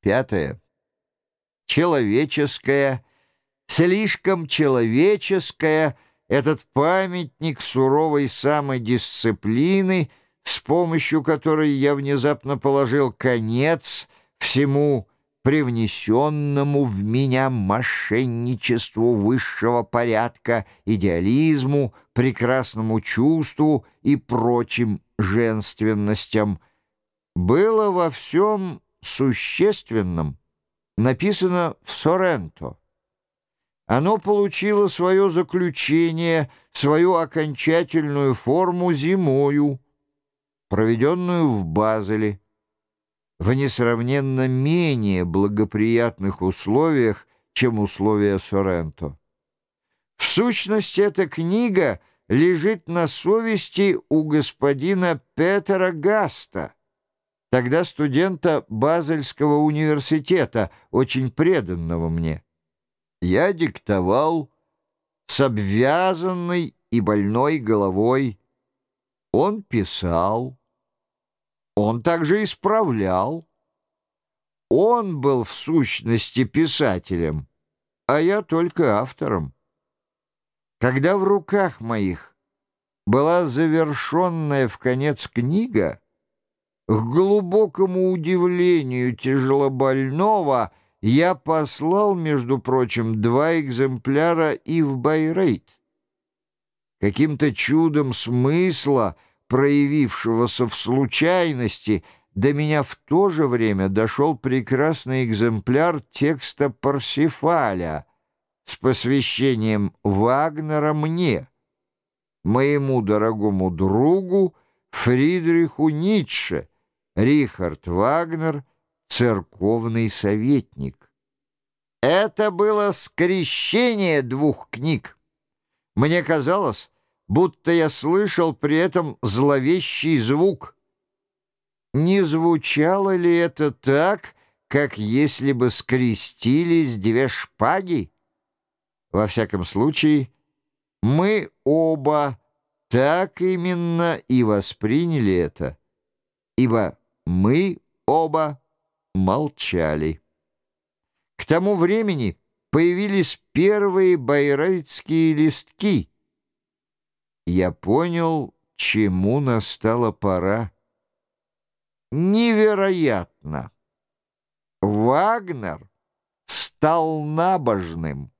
Пятое. Человеческое, слишком человеческое, этот памятник суровой самодисциплины, с помощью которой я внезапно положил конец всему привнесенному в меня мошенничеству высшего порядка, идеализму, прекрасному чувству и прочим женственностям, было во всем существенном написано в Соренто. Оно получило свое заключение, свою окончательную форму зимою, проведенную в Базеле в несравненно менее благоприятных условиях, чем условия Соренто. В сущности, эта книга лежит на совести у господина Петера Гаста, тогда студента Базельского университета, очень преданного мне. Я диктовал с обвязанной и больной головой. Он писал. Он также исправлял. Он был в сущности писателем, а я только автором. Когда в руках моих была завершенная в конец книга, к глубокому удивлению тяжелобольного я послал, между прочим, два экземпляра и в Байрейт. Каким-то чудом смысла — проявившегося в случайности, до меня в то же время дошел прекрасный экземпляр текста Парсифаля с посвящением Вагнера мне, моему дорогому другу Фридриху Ницше, Рихард Вагнер, церковный советник. Это было скрещение двух книг. Мне казалось, будто я слышал при этом зловещий звук. Не звучало ли это так, как если бы скрестились две шпаги? Во всяком случае, мы оба так именно и восприняли это, ибо мы оба молчали. К тому времени появились первые байрейтские листки — я понял, чему настала пора. Невероятно! Вагнер стал набожным.